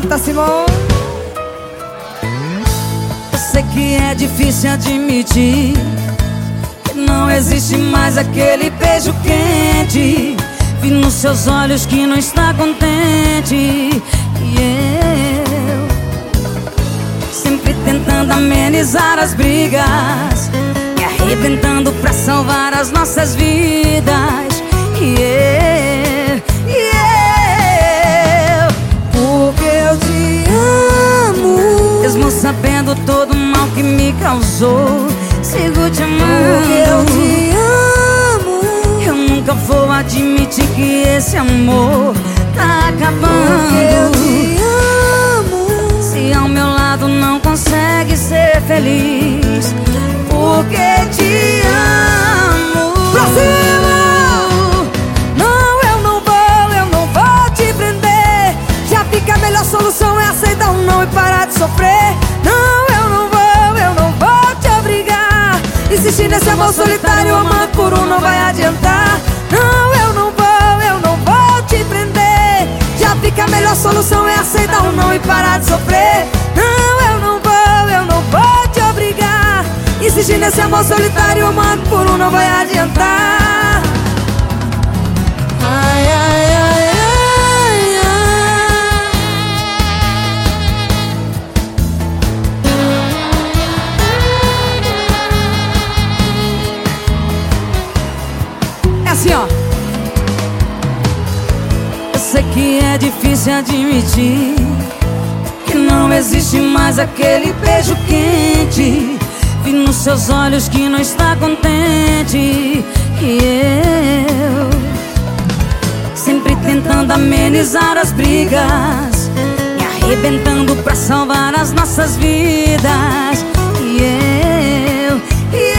Canta, Simão. Eu sei que é difícil admitir que não existe mais aquele beijo quente. Vi nos seus olhos que não está contente. E eu sempre tentando amenizar as brigas, me arrebentando pra salvar as nossas vidas. E eu, sabendo todo o mal que me causou, sigo te Porque eu amando. te amo. Eu nunca vou admitir que esse amor tá Porque eu acabando. te amo. Se ao meu lado não consegue ser feliz, porque te solução é aceitar um não e parar de sofrer. Não, eu não vou, eu não vou te obrigar. Insistir nesse amor solitário, amando por um não vai adiantar. Não, eu não vou, eu não vou te prender. Já fica a melhor solução é aceitar um não e parar de sofrer. Não, eu não vou, eu não vou te obrigar. Insistir nesse amor solitário, amando por um não vai adiantar. Ai, ai, ai, que é difícil admitir que não existe mais aquele beijo quente. Vi nos seus olhos que não está contente. E eu sempre tentando amenizar as brigas, me arrebentando pra salvar as nossas vidas. E eu, e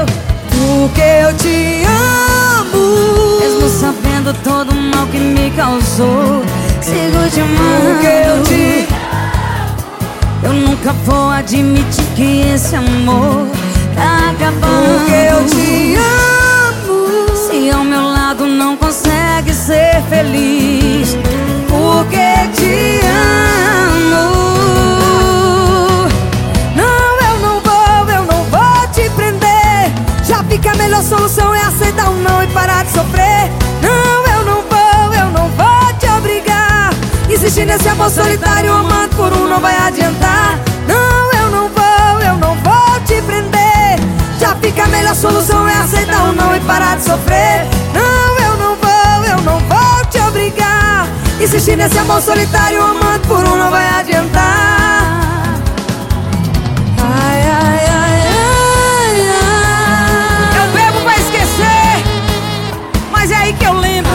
eu, Porque eu te amo. mesmo sabendo todo causou, sigo te amando. Porque eu te Eu nunca vou admitir que esse amor tá acabando. for solitário, amado por um não vai adiantar. Não, eu não vou, eu não vou te prender. Já fica a melhor solução é aceitar ou não e parar de sofrer. Não, eu não vou, eu não vou te obrigar. Insistir nesse amor solitário, amado por um não vai adiantar. Ai, ai, ai, ai, ai. Eu bebo pra esquecer Mas é aí que eu lembro.